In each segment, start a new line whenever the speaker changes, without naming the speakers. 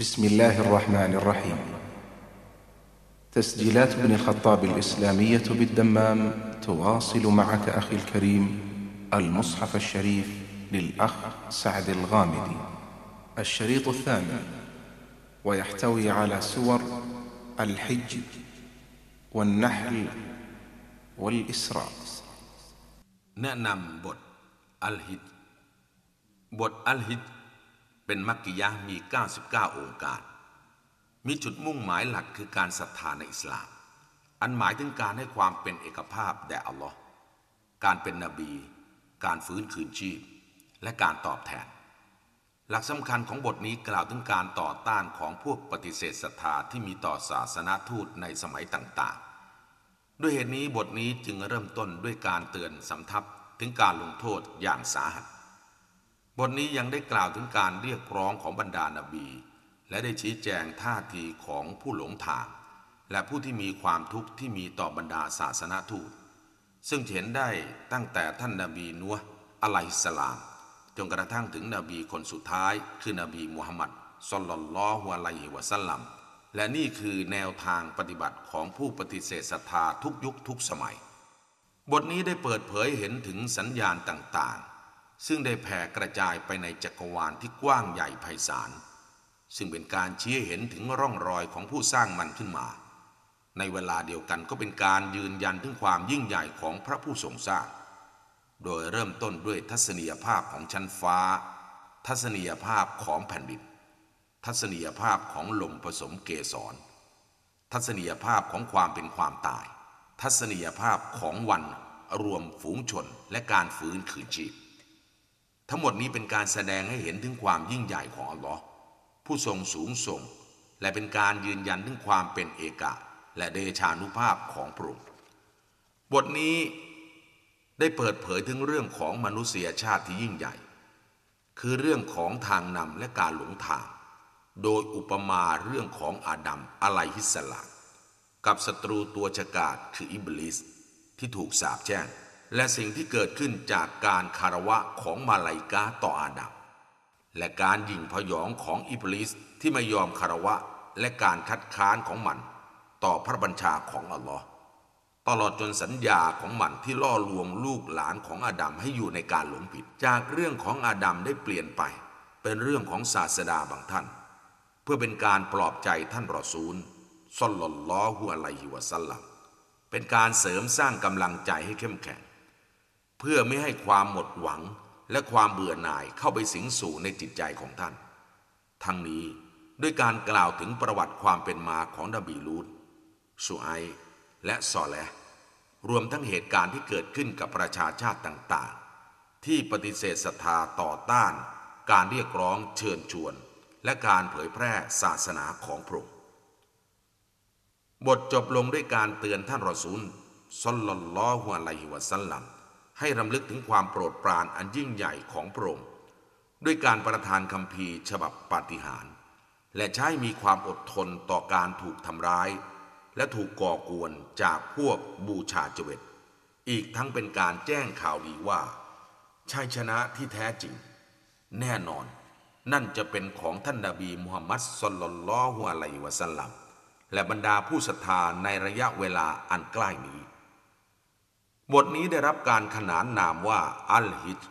بسم الله الرحمن الرحيم تسجيلات ابن الخطاب الإسلامية بالدمام تواصل معك أخي الكريم المصحف الشريف للأخ سعد الغامدي الشريط الثاني ويحتوي على سور الحج والنحل والإسراء
แนะนำบทอัลฮิจบทอัลฮิจ เป็นมักกิยะมี 99 องค์การ มีจุดมุ่งหมายหลักคือการศรัทธาในอิสลาม อันหมายถึงการให้ความเป็นเอกภาพแด่อัลลอฮ์การเป็นนบี การฟื้นคืนชีพ และการตอบแทน หลักสำคัญของบทนี้กล่าวถึงการต่อต้านของพวกปฏิเสธศรัทธาที่มีต่อศาสนาทูตในสมัยต่างๆ ด้วยเหตุนี้บทนี้จึงเริ่มต้นด้วยการเตือนสำทับถึงการลงโทษอย่างสาหัส บทนี้ยังได้กล่าวถึงการเรียกร้องของบรรดานาบี และได้ชี้แจงท่าทีของผู้หลงทาง และผู้ที่มีความทุกข์ที่มีต่อบรรดาศาสนาทูต ซึ่งเห็นได้ตั้งแต่ท่านนาบีนัวอะลัยฮิสสลาม จนกระทั่งถึงนบีคนสุดท้าย คือนบีมุฮัมมัดสลลัลลอฮุอะลัยฮิวะสัลลัมและนี่คือแนวทางปฏิบัติของผู้ปฏิเสธศรัทธาทุกยุคทุกสมัย บทนี้ได้เปิดเผยเห็นถึงสัญญาณต่างๆ ซึ่งได้แผ่กระจายไปในจักรวาลที่กว้างใหญ่ไพศาล ซึ่งเป็นการชี้เห็นถึงร่องรอยของผู้สร้างมันขึ้นมา ในเวลาเดียวกันก็เป็นการยืนยันถึงความยิ่งใหญ่ของพระผู้ทรงสร้าง โดยเริ่มต้นด้วยทัศนียภาพของชั้นฟ้า ทัศนียภาพของแผ่นดิน ทัศนียภาพของลมผสมเกสร ทัศนียภาพของความเป็นความตาย ทัศนียภาพของวันรวมฝูงชนและการฟื้นคืนชีพ ทั้งหมดนี้เป็นการแสดงให้เห็นถึงความยิ่งใหญ่ของอัลลอฮ์ผู้ทรงสูงส่ง และเป็นการยืนยันถึงความเป็นเอกะ และเดชานุภาพของพระองค์บทนี้ได้เปิดเผยถึงเรื่องของมนุษยชาติที่ยิ่งใหญ่ คือเรื่องของทางนำและการหลงทาง โดยอุปมาเรื่องของอาดัมอะไลฮิสสลามกับศัตรูตัวฉกาจคืออิบลิสที่ถูกสาปแช่ง และสิ่งที่เกิดขึ้นจากการคารวะของมาลาอิกาต่ออาดัมและการยิงพยองของอิบลิสที่ไม่ยอมคารวะและการคัดค้านของมัน ต่อพระบัญชาของอัลลอฮ์ตลอดจนสัญญาของมันที่ล่อลวงลูกหลานของอาดัมให้อยู่ในการหลงผิด จากเรื่องของอาดัมได้เปลี่ยนไป เป็นเรื่องของศาสดาบางท่าน เพื่อเป็นการปลอบใจท่านรอซูลซอลลลลอฮุอะลัยฮิวะสัลลัมเป็นการเสริมสร้างกำลังใจให้เข้มแข็ง เพื่อไม่ให้ความหมดหวังและความเบื่อหน่ายเข้าไปสิงสู่ในจิตใจของท่าน ทั้งนี้ด้วยการกล่าวถึงประวัติความเป็นมาของนบีลูตสุไอและซอแลรวมทั้งเหตุการณ์ที่เกิดขึ้นกับประชาชาติต่างๆ ที่ปฏิเสธศรัทธาต่อต้าน การเรียกร้องเชิญชวน และการเผยแพร่ศาสนาของพระองค์บทจบลงด้วยการเตือนท่านรอซูลซอลลลลอฮุอะลัยฮิวะสัลลัม ให้รำลึกถึงความโปรดปรานอันยิ่งใหญ่ของพระองค์ด้วยการประทานคำพีฉบับปาฏิหาริย์และใช้มีความอดทนต่อการถูกทำร้าย และถูกก่อกวนจากพวกบูชาจเวตอีกทั้งเป็นการแจ้งข่าวดีว่าชัยชนะที่แท้จริง แน่นอน นั่นจะเป็นของท่านนาบีมุฮัมมัดสลลัลลอฮุอะลัยวะสัลลัมและบรรดาผู้ศรัทธาในระยะเวลาอันใกล้นี้ บทนี้ได้รับการขนานนามว่าอัลฮิจ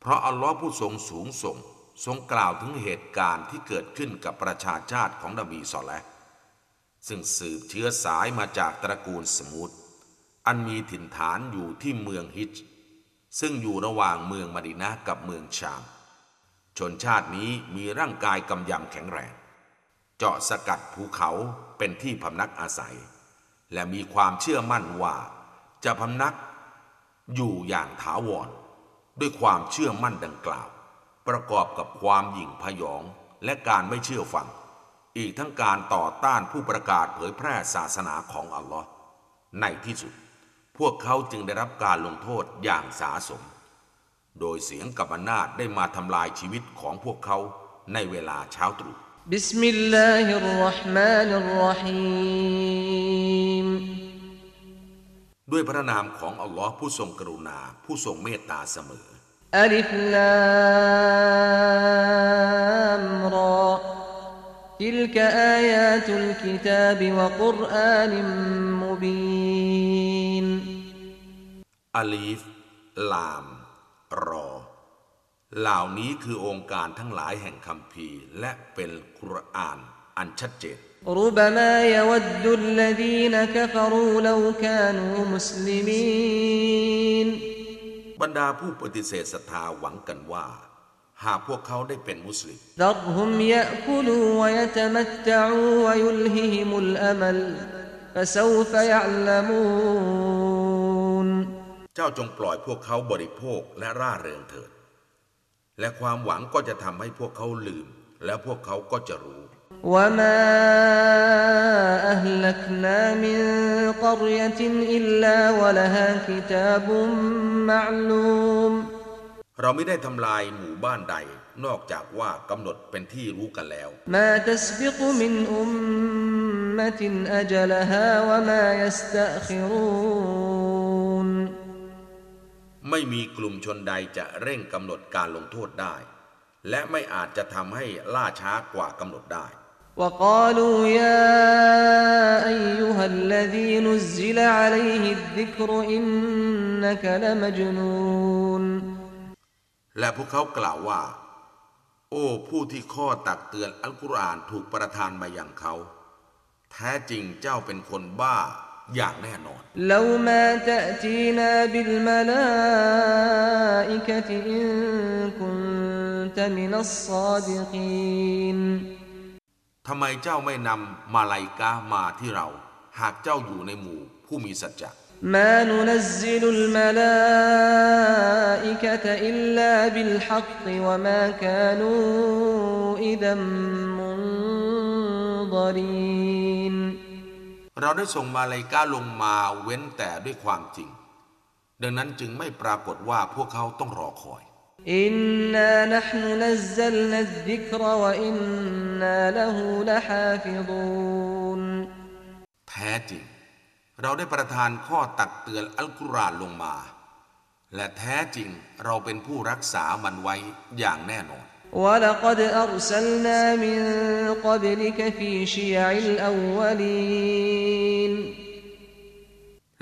เพราะอัลลอฮ์ผู้ทรงสูงส่ง ทรงกล่าวถึงเหตุการณ์ที่เกิดขึ้นกับประชาชาติของนบีสอแลห์ซึ่งสืบเชื้อสายมาจากตระกูลสมุทอันมีถิ่นฐานอยู่ที่เมืองฮิจซึ่งอยู่ระหว่างเมืองมดินะกับเมืองชาม ชนชาตินี้มีร่างกายกำยำแข็งแรง เจาะสกัดภูเขาเป็นที่พำนักอาศัย และมีความเชื่อมั่นว่า จะพำนักอยู่อย่างถาวร ด้วยความเชื่อมั่นดังกล่าว ประกอบกับความหยิ่งพยองและการไม่เชื่อฟัง อีกทั้งการต่อต้านผู้ประกาศเผยแพร่ศาสนาของอัลลอฮ์ในที่สุด พวกเขาจึงได้รับการลงโทษอย่างสาสม โดยเสียงกับอนาจได้มาทำลายชีวิตของพวกเขาในเวลาเช้าตรู่
بسم الله الرحمن الرحيم
ด้วยพระนามของอัลลอฮ์ผู้ทรงกรุณาผู้ทรงเมตตาเสมอ
ألف لام را تلك آيات الكتاب وقرآن مبين
อาลีฟ ลาม รอ เหล่านี้คือองค์การทั้งหลายแห่งคำพีร์และเป็นกุรอานอันชัดเจน
ربما يود الذين كفروا لو كانوا مسلمين
บรรดาผู้ปฏิเสธศรัทธาหวังกันว่า หากพวกเขาได้เป็นมุสลิม
ذرهم يأكلوا ويتمتعوا ويلههم الأمل فسوف يعلمون
เจ้าจงปล่อยพวกเขาบริโภคและร่าเริงเถิด และความหวังก็จะทำให้พวกเขาลืม แล้วพวกเขาก็จะรู้
وما أهلكنا من قرية إلا ولها كتاب معلوم
เราไม่ได้ทำลายหมู่บ้านใด นอกจากว่ากำหนดเป็นที่รู้กันแล้ว
ما تسبق من أمة أجلها وما يستأخرون
ไม่มีกลุ่มชนใดจะเร่งกำหนดการลงโทษได้ และไม่อาจจะทำให้ล่าช้ากว่ากำหนดได้
وقالوا يا أيها الذي نزل عليه الذكر إنك لمجنون
และพวกเขากล่าวว่า โอ้ผู้ที่ข้อตักเตือนอัลกุรอานถูกประทานมาอย่างเขา แท้จริงเจ้าเป็นคนบ้าอย่างแน่นอน
แล้าน
ทำไมเจ้าไม่นำมาลายกามาที่เรา หากเจ้าอยู่ในหมู่ผู้มีสัจจะ
กะตอิลลรี
เราได้ส่งมาลายกาลงมาเว้นแต่ด้วยความจริง ดังนั้นจึงไม่ปรากฏว่าพวกเขาต้องรอคอย
إنا نحن نزلنا الذكر وإنا له لحافظون
แท้จริง เราได้ประทานข้อตักเตือนอัลกุรอานลงมา และแท้จริงเราเป็นผู้รักษามันไว้อย่างแน่นอน
ولقد أرسلنا من قبلك في شيع الأولين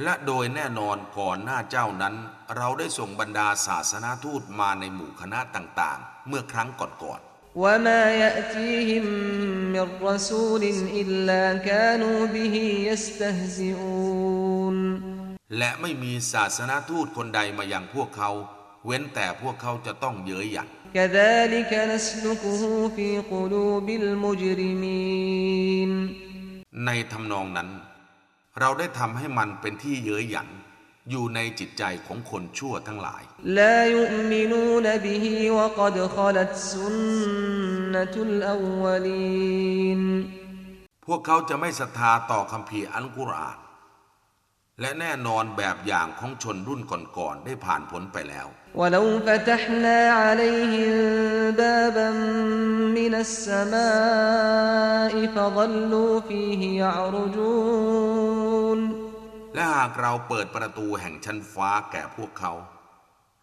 และโดยแน่นอนก่อนหน้าเจ้านั้น เราได้ส่งบรรดาศาสนาทูตมาในหมู่คณะต่างๆ เมื่อครั้งก่อน
وما يأتيهم من رسول إلا كانوا به يستهزئون
ๆ และไม่มีศาสนาทูตคนใดมายังพวกเขา เว้นแต่พวกเขาจะต้องเย้ยหยัน
كذلك نسلكه في قلوب المجرمين
ในทำนองนั้น เราได้ทำให้มันเป็นที่เย้ยหยัน อยู่ในจิตใจของคนชั่วทั้งหลาย
لا يؤمنون به وقد خلت سنة الأولين
พวกเขาจะไม่ศรัทธาต่อคำพีร์อัลกุรอาน และแน่นอนแบบอย่างของชนรุ่นก่อนๆได้ผ่านพ้นไปแล้ว
ولو فتحنا عليهم بابا من السماء فظلوا فيه يعرجون
และหากเราเปิดประตูแห่งชั้นฟ้าแก่พวกเขา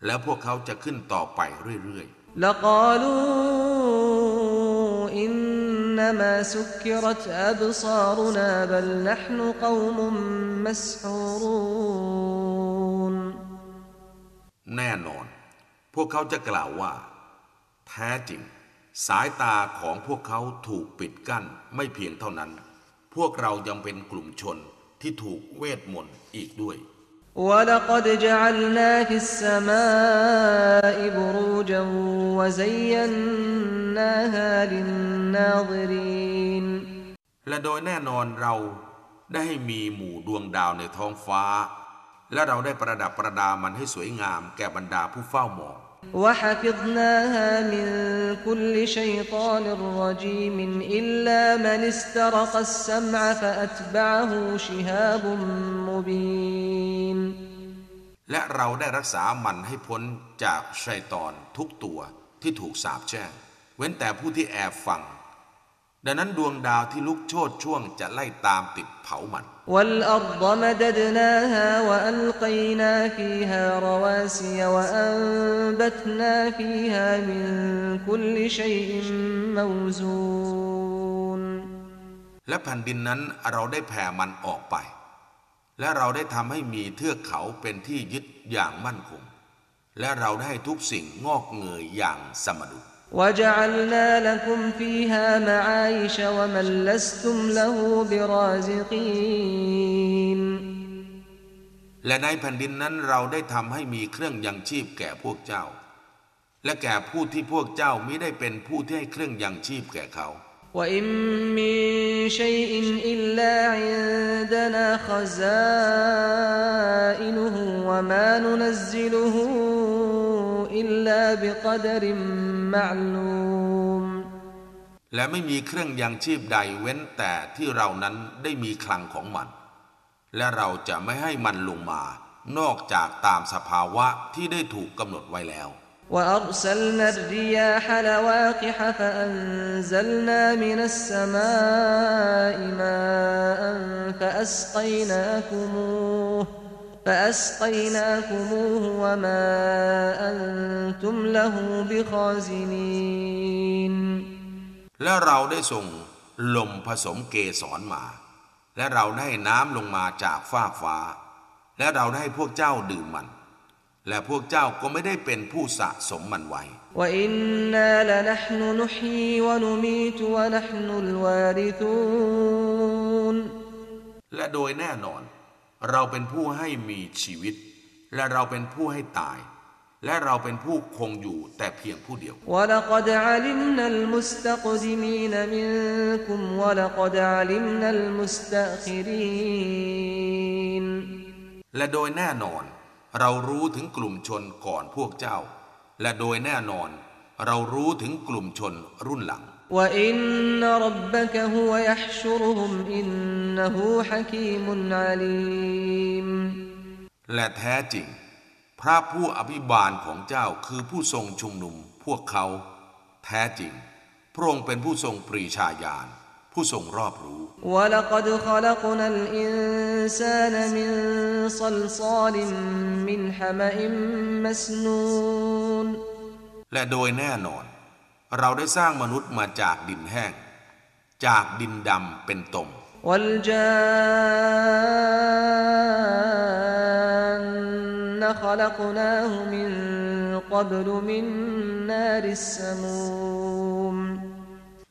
แล้วพวกเขาจะขึ้นต่อไปเรื่อย
لقالوا إنما سكرت أبصارنا بل نحن قوم مسحورون
ๆ แน่นอน พวกเขาจะกล่าวว่า แท้จริง สายตาของพวกเขาถูกปิดกั้นไม่เพียงเท่านั้น พวกเรายังเป็นกลุ่มชน ที่ถูกเวทมนต์อีกด้วย
ولقد جعلنا في السماء بروجا وزيناها للناظرين
และโดยแน่นอนเราได้ให้มีหมู่ดวงดาวในท้องฟ้า และเราได้ประดับประดามันให้สวยงามแก่บรรดาผู้เฝ้ามอง
وحفظناها من كل شيطان رجيم إلا من استرق السمع فأتبعه شهاب مبين
และเราได้รักษามันให้พ้นจากชัยตอนทุกตัวที่ถูกสาปแช่ง เว้นแต่ผู้ที่แอบฟัง ดังนั้นดวงดาวที่ลุกโชดช่วงจะไล่ตามติดเผามัน
والأرض مددناها وألقينا فيها رواسي وأنبتنا فيها من كل شيء موزون
และแผ่นดินนั้นเราได้แผ่มันออกไป และเราได้ทำให้มีเทือกเขาเป็นที่ยึดอย่างมั่นคง และเราได้ให้ทุกสิ่งงอกเงยอย่างสมดุล
وجعلنا لكم فيها معايش ومن لستم له برازقين
และในแผ่นดินนั้นเราได้ทำให้มีเครื่องยังชีพแก่พวกเจ้า และแก่ผู้ที่พวกเจ้ามิได้เป็นผู้ที่ให้เครื่องยังชีพแก่เขา
وإن من شيء إلا عندنا خزائنه وما ننزله إلا بقدر معلوم
และไม่มีเครื่องยังชีพใดเว้นแต่ที่เรานั้นได้มีคลังของมัน และเราจะไม่ให้มันลงมา นอกจากตามสภาวะที่ได้ถูกกำหนดไว้แล้ว
وأرسلنا الرياح لواقح فأنزلنا من السماء ماء فأسقيناكموه فأسقيناكموه وما أنتم له بخازنين
และเราได้ส่งลมผสมเกสรมา และเราได้น้ำลงมาจากฟากฟ้า และเราได้ให้พวกเจ้าดื่มมัน และพวกเจ้าก็ไม่ได้เป็นผู้สะสมมันไว้
وإنا لنحن نحيي ونميت ونحن الوارثون
และโดยแน่นอน เราเป็นผู้ให้มีชีวิต และเราเป็นผู้ให้ตาย และเราเป็นผู้คงอยู่แต่เพียงผู้เดียวและโดยแน่นอน เรารู้ถึงกลุ่มชนก่อนพวกเจ้า และโดยแน่นอน เรารู้ถึงกลุ่มชนรุ่นหลัง
وإن ربك هو يحشرهم إنه حكيم عليم
และแท้จริง พระผู้อภิบาลของเจ้าคือผู้ทรงชุมนุมพวกเขา แท้จริง พระองค์เป็นผู้ทรงปรีชาญาณผู้ทรงรอบรู้
ولقد خلقنا الإنسان من صلصال من حمأ مسنون
และโดยแน่นอน เราได้สร้างมนุษย์มาจากดินแห้ง จากดินดำเป็นตม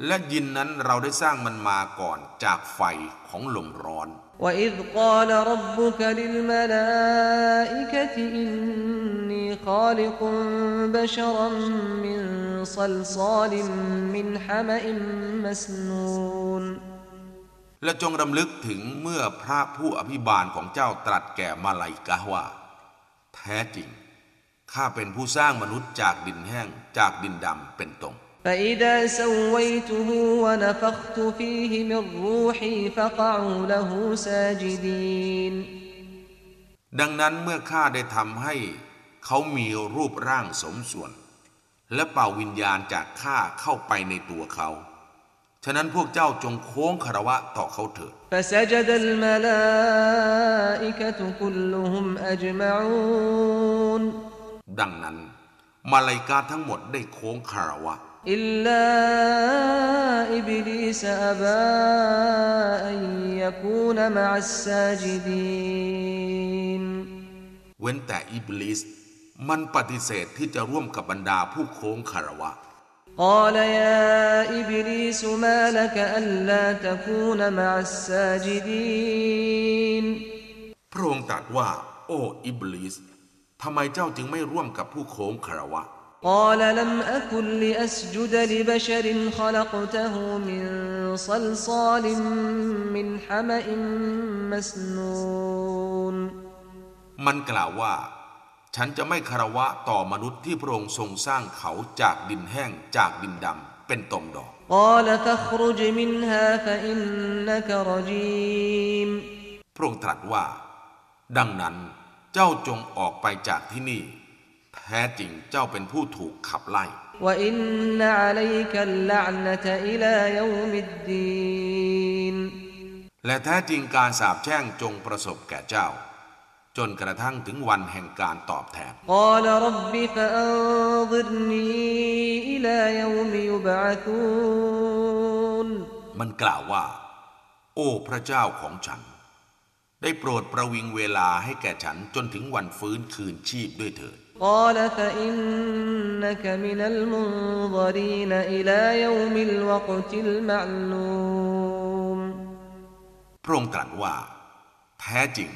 และยินนั้นเราได้สร้างมันมาก่อนจากไฟของลมร้อน
وإذ قال ربك للملائكة إني خالق بشرا من صلصال من حمأ مسنون
และจงรำลึกถึงเมื่อพระผู้อภิบาลของเจ้าตรัสแก่มาลาอิกะฮ์ว่า แท้จริง ข้าเป็นผู้สร้างมนุษย์จากดินแห้งจากดินดำเป็นตรง
فإذا سويته ونفخت فيه من روحي فقعوا له ساجدين
ดังนั้นเมื่อข้าได้ทำให้เขามีรูปร่างสมส่วน และเป่าวิญญาณจากข้าเข้าไปในตัวเขา ฉะนั้นพวกเจ้าจงโค้งคารวะต่อเขาเถิด
فسجد الملائكة كلهم أجمعون
ดังนั้น มาลายกาทั้งหมดได้โค้งคารวะ
إلا إبليس أبى أن يكون مع الساجدين
เว้นแต่อิบลิสมันปฏิเสธที่จะร่วมกับบรรดาผู้โค้งคารวะ
قال يا إبليس ما لك ألا تكون مع الساجدين
พระองค์ตรัสว่า โอ้อิบลิสทำไมเจ้าจึงไม่ร่วมกับผู้โค้งคารวะ
قال لم أكن لأسجد لبشر خلقته من صلصال من حمأ مسنون
มันกล่าวว่า ฉันจะไม่คารวะต่อมนุษย์ที่พระองค์ทรงสร้างเขาจากดินแห้งจากดินดำเป็นตมดอก
قال فاخرج منها فإنك رجيم
พระองค์ตรัสว่า ดังนั้นเจ้าจงออกไปจากที่นี่ แท้จริงเจ้าเป็นผู้ถูกขับไล่และแท้จริงการสาบแช่งจงประสบแก่เจ้า จนกระทั่งถึงวันแห่งการตอบแทนมันกล่าวว่า โอ้พระเจ้าของฉัน ได้โปรดประวิงเวลาให้แก่ฉันจนถึงวันฟื้นคืนชีพด้วยเถิด
قال فإنك من المنظرين إلى يوم الوقت المعلوم
พระองค์ตรัสว่า แท้จริง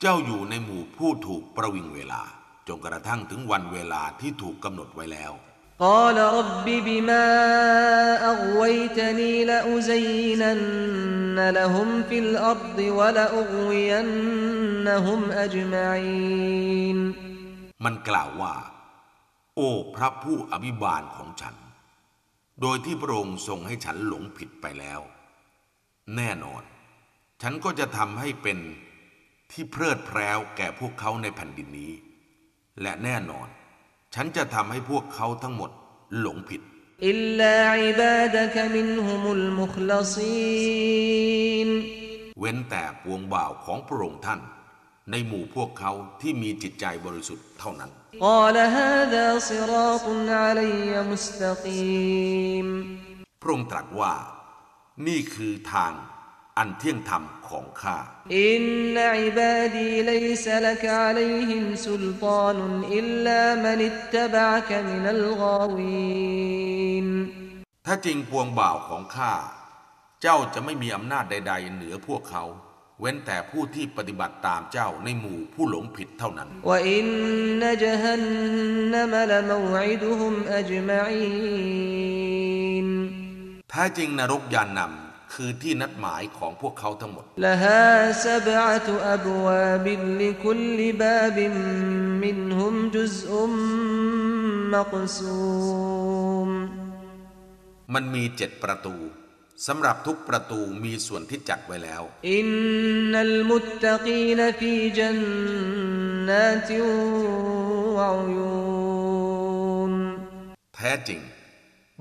เจ้าอยู่ในหมู่ผู้ถูกประวิงเวลาจนกระทั่งถึงวันเวลาที่ถูกกำหนดไว้แล้ว
قال رب بما أغويتني لأزينن لهم في الأرض ولأغوينهم أجمعين
มันกล่าวว่า โอ้พระผู้อภิบาลของฉัน โดยที่พระองค์ทรงให้ฉันหลงผิดไปแล้ว แน่นอน ฉันก็จะทำให้เป็นที่เพลิดเพลวแก่พวกเขาในแผ่นดินนี้ และแน่นอน ฉันจะทำให้พวกเขาทั้งหมดหลงผิด
อิลลาอิบาดะกมินฮุมุลมุคลซีน
เว้นแต่ปวงบ่าวของพระองค์ท่าน ในหมู่พวกเขาที่มีจิตใจบริสุทธิ์เท่านั้น พระองค์ตรัสว่า นี่คือทางอันเที่ยงธรรมของข้าถ้าจริงพวงบ่าวของข้า เจ้าจะไม่มีอำนาจใด ๆ เหนือพวกเขา เว้นแต่ผู้ที่ปฏิบัติตามเจ้าในหมู่ผู้หลงผิดเท่านั้น ถ้าจริงนรกยานนำคือที่นัดหมายของพวกเขาทั้งหมด มันมีเจ็ดประตู สำหรับทุกประตูมีส่วนที่จัดไว้แล้ว
อินนัลมุตตะกีนฟีจันนาติวะยน
แท้จริง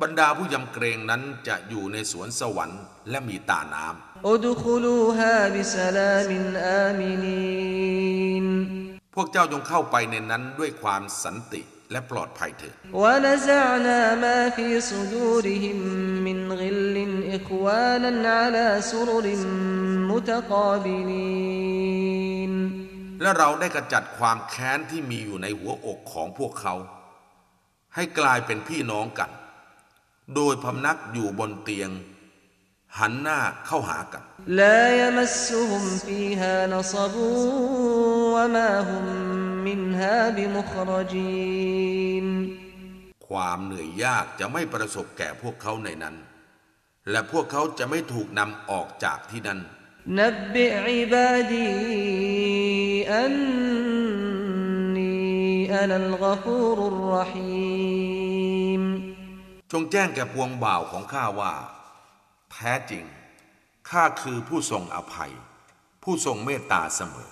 บรรดาผู้ยำเกรงนั้นจะอยู่ในสวนสวรรค์และมีตาน้ำ
อุดคุลูฮาบิสลามินอามินีน
พวกเจ้าจงเข้าไปในนั้นด้วยความสันติ และปลอดภัยเถิดและเราได้กระจัดความแค้นที่มีอยู่ในหัวอกของพวกเขา ให้กลายเป็นพี่น้องกัน โดยพำนักอยู่บนเตียง หันหน้าเข้าหากัน
ลายมัสฮุมฟีฮานซบูวะมาฮุม منها بمخرجين
ความเหนื่อยยากจะไม่ประสบแก่พวกเขาในนั้น และพวกเขาจะไม่ถูกนำออกจากที่นั้น
نبئ عبادي أني أنا الغفور الرحيم
จงแจ้งแก่ปวงบ่าวของข้าว่า แท้จริง ข้าคือผู้ทรงอภัย ผู้ทรงเมตตาเสมอ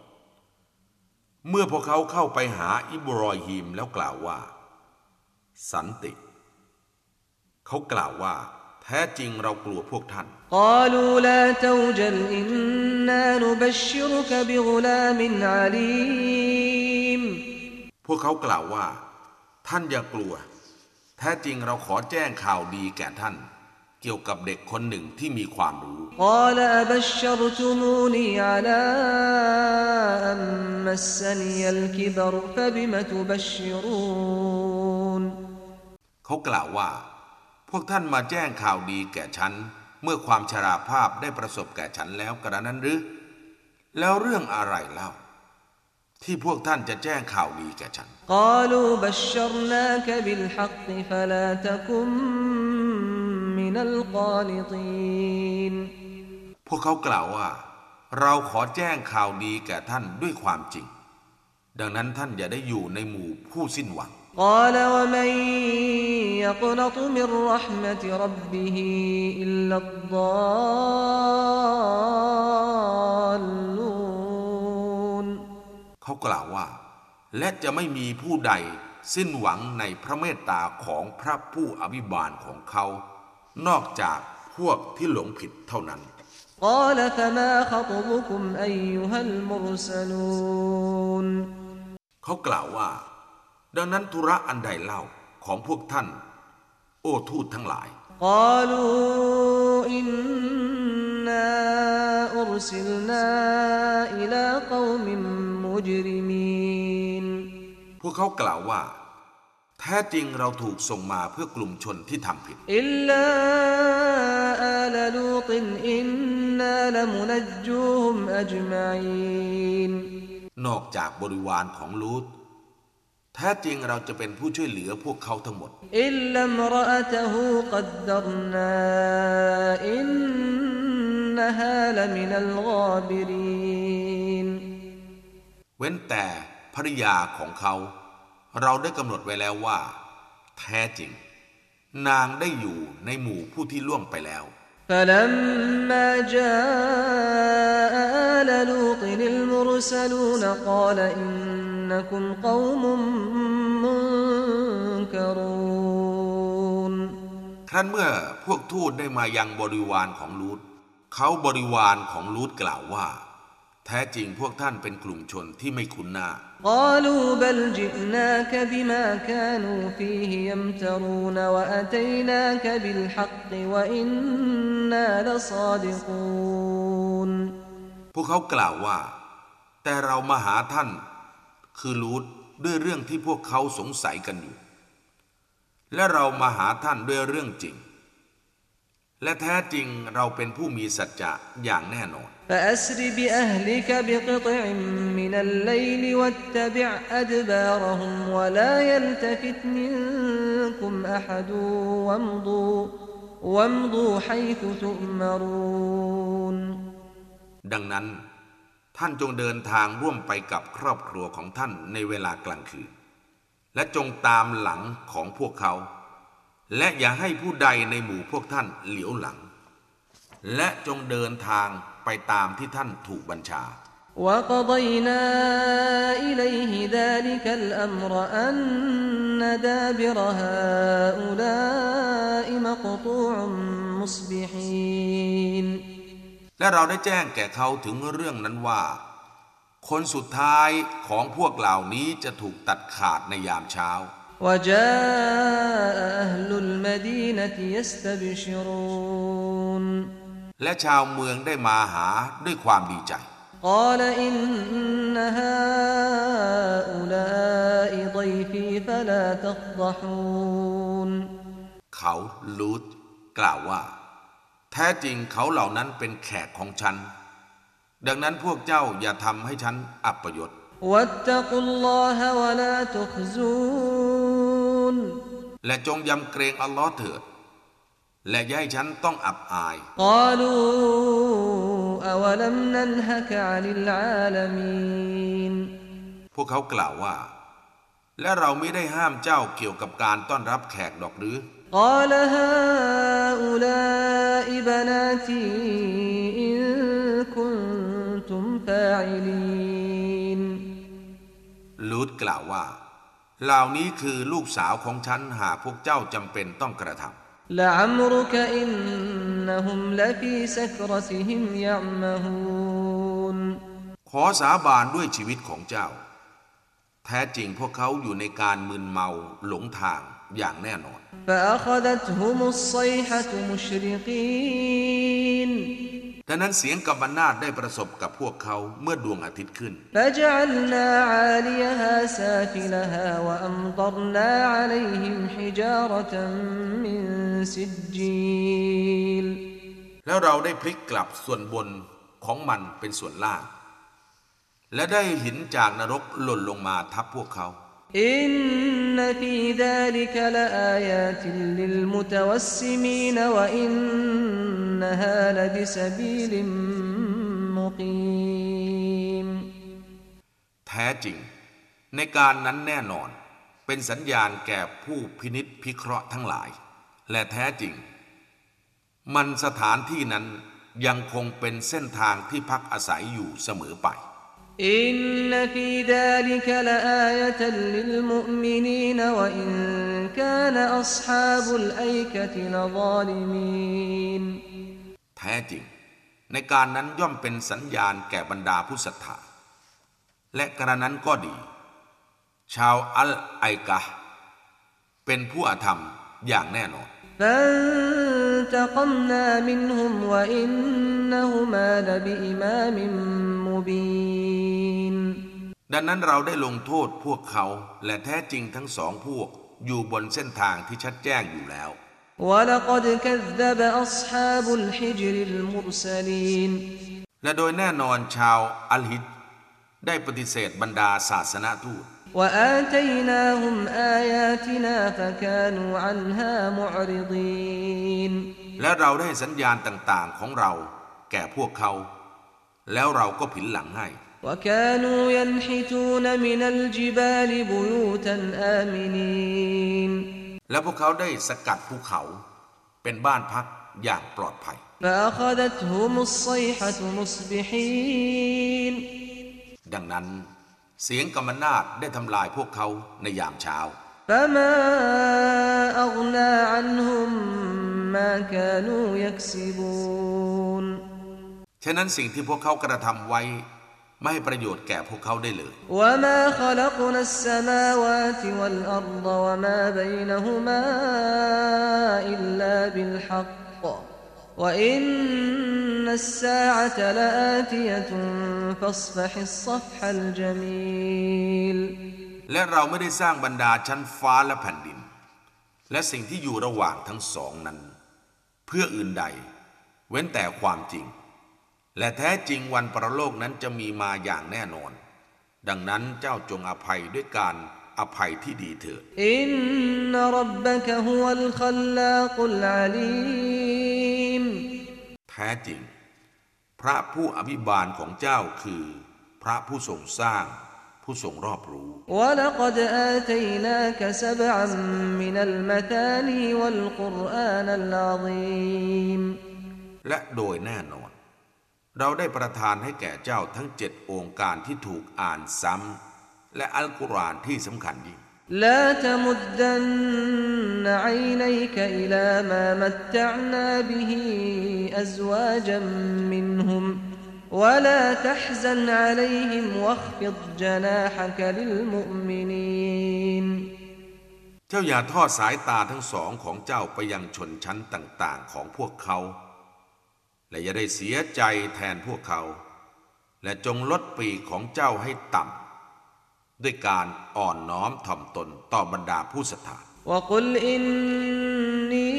เมื่อพวกเขาเข้าไปหาอิบรอฮิมแล้วกล่าวว่า สันติ เขากล่าวว่า แท้จริงเรากลัวพวกท่านพวกเขากล่าวว่า ท่านอย่ากลัว แท้จริงเราขอแจ้งข่าวดีแก่ท่าน เกี่ยวกับเด็กคนหนึ่งที่มีความรู้เขากล่าวว่า พวกท่านมาแจ้งข่าวดีแก่ฉัน เมื่อความชราภาพได้ประสบแก่ฉันแล้วกระนั้นหรือ แล้วเรื่องอะไรเล่าที่พวกท่านจะแจ้งข่าวดีแก่ฉัน
กล่บัชรนาคบิลฮักฟะลาตกุม من القانطين
พวกเขากล่าวว่า เราขอแจ้งข่าวดีแก่ท่านด้วยความจริง ดังนั้นท่านอย่าได้อยู่ในหมู่ผู้สิ้นหวัง
قال ومن يقنط من رحمة ربه إلا الضالون
เขากล่าวว่า และจะไม่มีผู้ใดสิ้นหวังในพระเมตตาของพระผู้อภิบาลของเขา นอกจากพวกที่หลงผิดเท่านั้น
قال فما خطبكم أيها المرسلون
เขากล่าวว่า ดังนั้นธุระอันใดเล่าของพวกท่าน โอ้ทูตทั้งหลาย
قالوا إنا أرسلنا إلى قوم مجرمين
พวกเขากล่าวว่า แท้จริงเราถูกส่งมาเพื่อกลุ่มชนที่ทำผิด
อิลลาอาลลูติ
นอิ
นนาลมุนจูฮุมอัจมาอิน
นอกจากบริวารของลูตแท้จริงเราจะเป็นผู้ช่วยเหลือพวกเขาทั้งหมด
อิลลัมรอตฮูกัดดรนาอินนฮาลมินัลกอบิริน
เว้นแต่ภริยาของเขา เราได้กำหนดไว้แล้วว่า แท้จริง นางได้อยู่ในหมู่ผู้ที่ล่วงไปแล้ว
فلما جاء آل لوط المرسلون قال إنكم قوم منكرون
ครั้นเมื่อพวกทูตได้มายังบริวารของลูตเขาบริวารของลูตกล่าวว่า แท้จริงพวกท่านเป็นกลุ่มชนที่ไม่คุ้นหน้า
قالوا بل جئناك بما كانوا فيه يمترون وأتيناك بالحق وإنا لصادقون
พวกเขากล่าวว่า แต่เรามาหาท่าน คือลูตด้วยเรื่องที่พวกเขาสงสัยกันอยู่ และเรามาหาท่านด้วยเรื่องจริง และแท้จริงเราเป็นผู้มีสัจจะอย่างแน่นอน
فأسر بأهلك بقطع من الليل واتبع أدبارهم ولا يلتفت منكم أحد وامضوا وامضوا حيث تؤمرون
ดังนั้น ท่านจงเดินทางร่วมไปกับครอบครัวของท่านในเวลากลางคืน และจงตามหลังของพวกเขา และอย่าให้ผู้ใดในหมู่พวกท่านเหลียวหลัง และจงเดินทางไปตามที่ท่านถูกบัญชา
وقضينا إليه ذلك الأمر أن دابر هؤلاء مقطوع مصبحين
และเราได้แจ้งแก่เขาถึงเรื่องนั้นว่า คนสุดท้ายของพวกเหล่านี้จะถูกตัดขาดในยามเช้า
وجاء أهل المدينة يستبشرون
และชาวเมืองได้มาหาด้วยความดีใจ
قال إن هؤلاء ضيفي فلا تفضحون
เขาลูดกล่าวว่า แท้จริงเขาเหล่านั้นเป็นแขกของฉัน ดังนั้นพวกเจ้าอย่าทำให้ฉันอับประยศ
واتقوا الله ولا تخزون
และจงยำเกรงอัลลอฮ์เถิด และอย่าให้ฉันต้องอับอาย
قالوا أولم ننهك عن العالمين
พวกเขากล่าวว่า และเราไม่ได้ห้ามเจ้าเกี่ยวกับการต้อนรับแขกดอกหรือ
قال هؤلاء بناتي إن كنتم فاعلين
ลูดกล่าวว่า เหล่านี้คือลูกสาวของฉันหากพวกเจ้าจำเป็นต้องกระทำขอสาบานด้วยชีวิตของเจ้า แท้จริงพวกเขาอยู่ในการมึนเมาหลงทางอย่างแน่นอน ดังนั้นเสียงกัมปนาตได้ประสบกับพวกเขาเมื่อดวงอาทิตย์ขึ้น แล้วเราได้พลิกกลับส่วนบนของมันเป็นส่วนล่าง และได้หินจากนรกหล่นลงมาทับพวกเขา
إن في ذلك لآيات للمتوسمين وإنها لبسبيل مقيم
แท้จริง ในการนั้นแน่นอน เป็นสัญญาณแก่ผู้พินิษพิเคราะห์ทั้งหลาย และแท้จริง มันสถานที่นั้นยังคงเป็นเส้นทางที่พักอาศัยอยู่เสมอไป
إن في ذلك لآية للمؤمنين وإن كان أصحاب الأيكة لظالمين
แท้จริง ในการนั้นย่อมเป็นสัญญาณแก่บรรดาผู้ศรัทธา และกระนั้นก็ดี ชาวอัลไอกะห์เป็นผู้อาธรรมอย่างแน่นอน
فانتقمنا منهم وإنهما لبإمام مبين
ดังนั้นเราได้ลงโทษพวกเขาและแท้จริงทั้งสองพวกอยู่บนเส้นทางที่ชัดแจ้งอยู่แล้ว และโดยแน่นอนชาวอัลฮิตได้ปฏิเสธบรรดาศาสนาทูตและเราได้สัญญาณต่าง ๆ ของเรา แก่พวกเขา แล้วเราก็ผินหลังให้
وكانوا ينحتون من الجبال بيوتا آمنين
และพวกเขาได้สกัดภูเขา เป็นบ้านพักอย่างปลอดภัย
فأخذتهم الصيحة مصبحين
ดังนั้นเสียงกำมนาดได้ทำลายพวกเขาในยามเช้า
فما أغنى عنهم ما كانوا يكسبون
ฉะนั้นสิ่งที่พวกเขากระทำไว้ ไม่ประโยชน์แก่พวกเขาได้เลย และเราไม่ได้สร้างบรรดาชั้นฟ้าและแผ่นดิน และสิ่งที่อยู่ระหว่างทั้งสองนั้น เพื่ออื่นใด เว้นแต่ความจริง และแท้จริงวันประโลกนั้นจะมีมาอย่างแน่นอน ดังนั้นเจ้าจงอภัยด้วยการอภัยที่ดีเถิด
อินนรับบะกะฮุวัลคลลากุลอาลีม
แท้จริง พระผู้อภิบาลของเจ้าคือ พระผู้ทรงสร้าง ผู้ทรงรอบรู้และโดยแน่นอน เราได้ประทานให้แก่เจ้าทั้งเจ็ดองค์การที่ถูกอ่านซ้ำและอัลกุรอานที่สำคัญยิ่ง
لا تمدن عينيك إلى ما متعنا به أزواجا منهم ولا تحزن عليهم واخفض جناحك للمؤمنين
เจ้าอย่าทอดสายตาทั้งสองของเจ้าไปยังชนชั้นต่าง ๆ ของพวกเขา และอย่าได้เสียใจแทนพวกเขา และจงลดปีกของเจ้าให้ต่ำด้วยการอ่อนน้อมถ่อมตนต่อบรรดาผู้ศรัทธา
وقل إني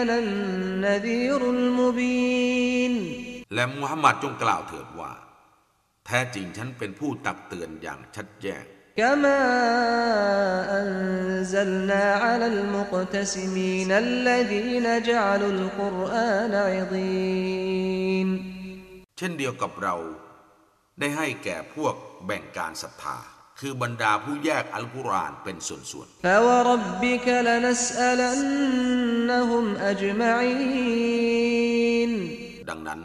أنا النذير المبين
และมุฮัมมัดจงกล่าวเถิดว่า แท้จริงฉันเป็นผู้ตักเตือนอย่างชัดแจ้ง
كما أنزلنا على المقتسمين الذين جعلوا القرآن عضين
เช่นเดียวกับเราได้ให้แก่พวกแบ่งการศรัทธา คือบรรดาผู้แยกอัลกุรอานเป็นส่วน
فوربك لنسألنهم أجمعين
ๆ ดังนั้น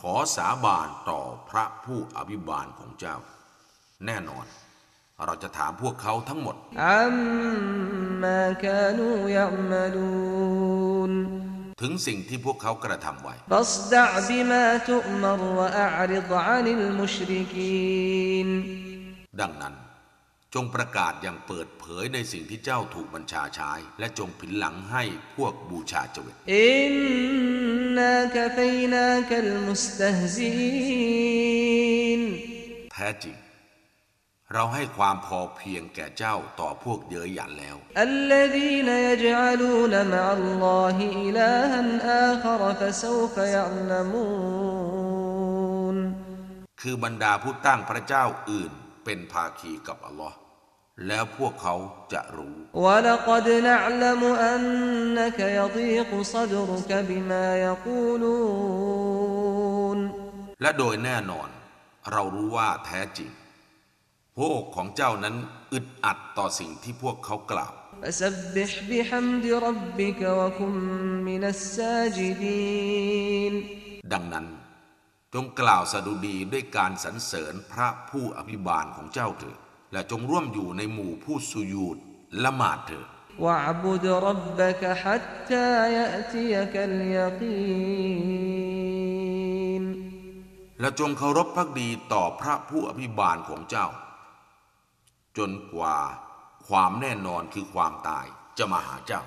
ขอสาบานต่อพระผู้อภิบาลของเจ้า แน่นอน เราจะถามพวกเขาทั้งหมด ถึงสิ่งที่พวกเขากระทำไว้ดังนั้น จงประกาศอย่างเปิดเผยในสิ่งที่เจ้าถูกบัญชาใช้ และจงผินหลังให้พวกบูชาจเวี
นาที่
แท้จริง เราให้ความพอเพียงแก่เจ้าต่อพวกเยอยหยันแล้ว คือบรรดาผู้ตั้งพระเจ้าอื่นเป็นภาคีกับอัลลอฮ์แล้วพวกเขาจะรู้ และโดยแน่นอน เรารู้ว่าแท้จริง พวกของเจ้านั้นอึดอัดต่อสิ่งที่พวกเขากล่าวดังนั้น จงกล่าวสดุดีด้วยการสรรเสริญพระผู้อภิบาลของเจ้าเถิดและจงร่วมอยู่ในหมู่ผู้สุยูดละหมาดเถิดและจงเคารพพักดีต่อพระผู้อภิบาลของเจ้า จนกว่าความแน่นอนคือความตายจะมาหาเจ้า